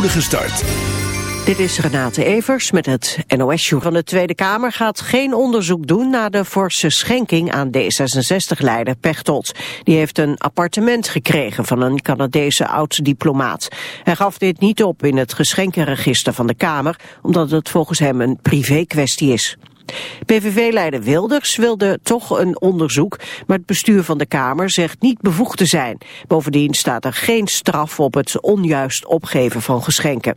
start. Dit is Renate Evers met het nos van de Tweede Kamer gaat geen onderzoek doen naar de forse schenking aan D66-leider Pechtold. Die heeft een appartement gekregen van een Canadese oud-diplomaat. Hij gaf dit niet op in het geschenkenregister van de Kamer, omdat het volgens hem een privé-kwestie is. PVV-leider Wilders wilde toch een onderzoek, maar het bestuur van de Kamer zegt niet bevoegd te zijn. Bovendien staat er geen straf op het onjuist opgeven van geschenken.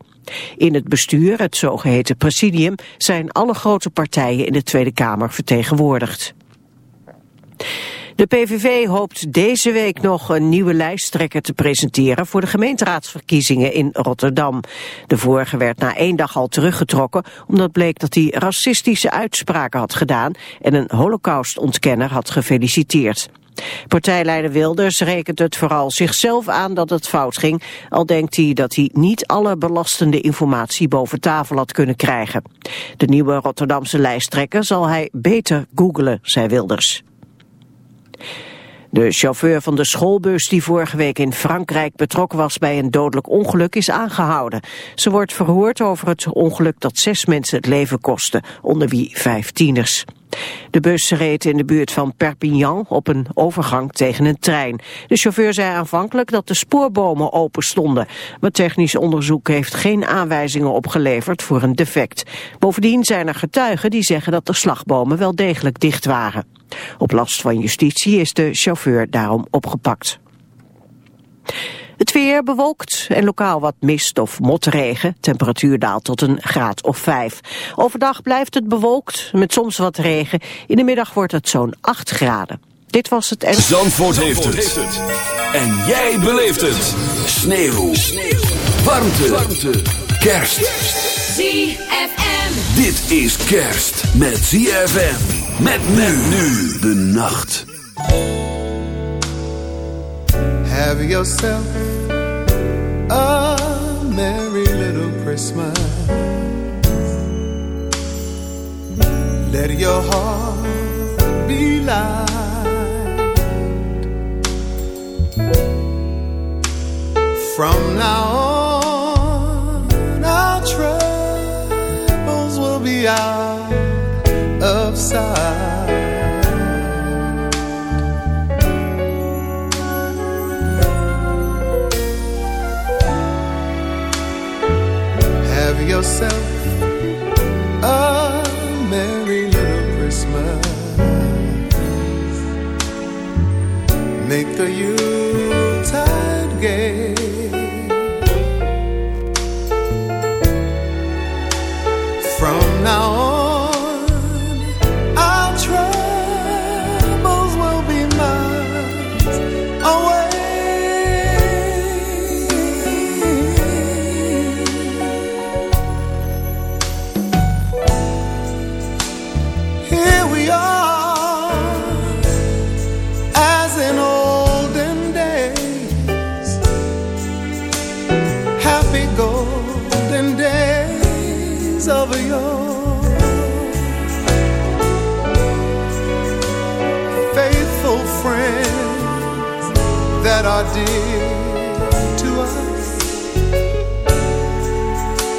In het bestuur, het zogeheten presidium, zijn alle grote partijen in de Tweede Kamer vertegenwoordigd. De PVV hoopt deze week nog een nieuwe lijsttrekker te presenteren voor de gemeenteraadsverkiezingen in Rotterdam. De vorige werd na één dag al teruggetrokken omdat bleek dat hij racistische uitspraken had gedaan en een holocaustontkenner had gefeliciteerd. Partijleider Wilders rekent het vooral zichzelf aan dat het fout ging, al denkt hij dat hij niet alle belastende informatie boven tafel had kunnen krijgen. De nieuwe Rotterdamse lijsttrekker zal hij beter googelen, zei Wilders. De chauffeur van de schoolbus die vorige week in Frankrijk betrokken was bij een dodelijk ongeluk is aangehouden. Ze wordt verhoord over het ongeluk dat zes mensen het leven kostte, onder wie vijf tieners. De bus reed in de buurt van Perpignan op een overgang tegen een trein. De chauffeur zei aanvankelijk dat de spoorbomen open stonden. Maar technisch onderzoek heeft geen aanwijzingen opgeleverd voor een defect. Bovendien zijn er getuigen die zeggen dat de slagbomen wel degelijk dicht waren. Op last van justitie is de chauffeur daarom opgepakt. Het weer bewolkt en lokaal wat mist of motregen. Temperatuur daalt tot een graad of vijf. Overdag blijft het bewolkt met soms wat regen. In de middag wordt het zo'n 8 graden. Dit was het en... Zandvoort, heeft, het. En jij beleeft het. Sneeuw. Sneeuw. Warmte. Warmte. Kerst. ZFM. Dit is kerst met ZFM. Met men nu de nacht. Have yourself a merry little Christmas. Let your heart be light. From now on, our troubles will be out Have yourself a merry little Christmas. Make the Yuletide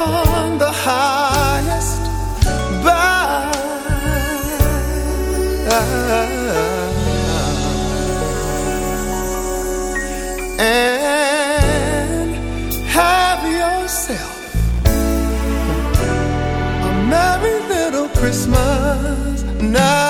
upon the highest bough. And have yourself a merry little Christmas now.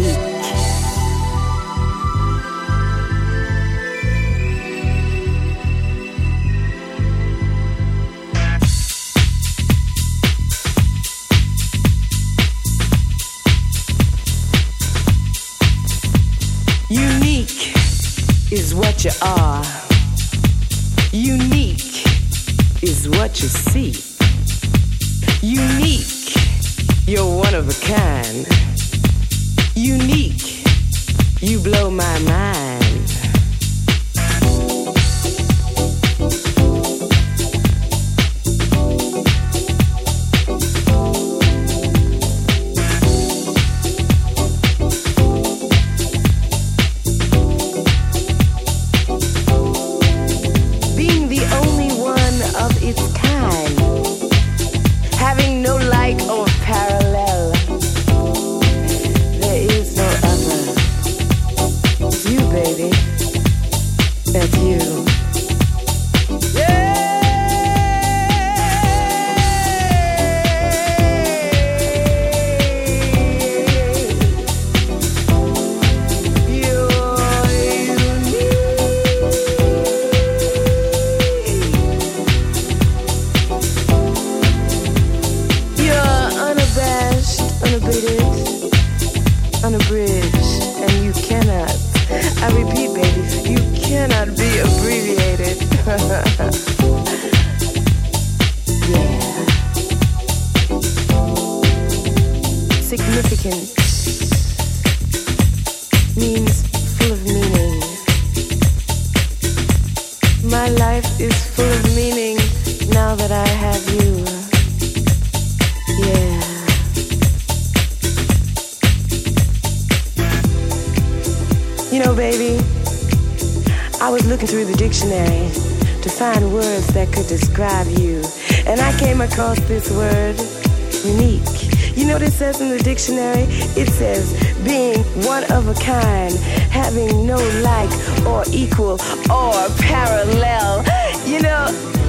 Dictionary, to find words that could describe you. And I came across this word unique. You know this says in the dictionary? It says being one of a kind, having no like or equal or parallel. You know,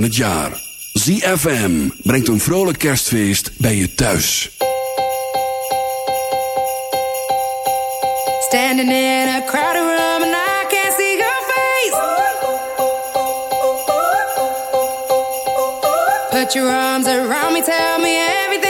van het jaar. ZFM brengt een vrolijk kerstfeest bij je thuis. Standing in a crowded room and I can't see your face. Put your arms around me, tell me everything.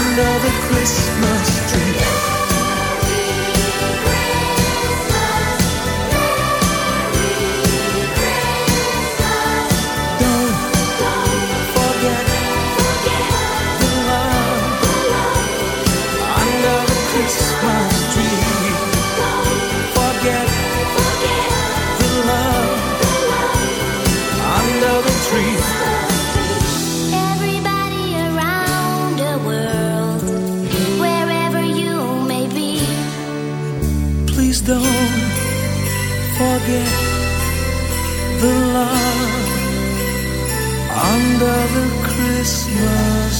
another Christmas. don't forget the love under the Christmas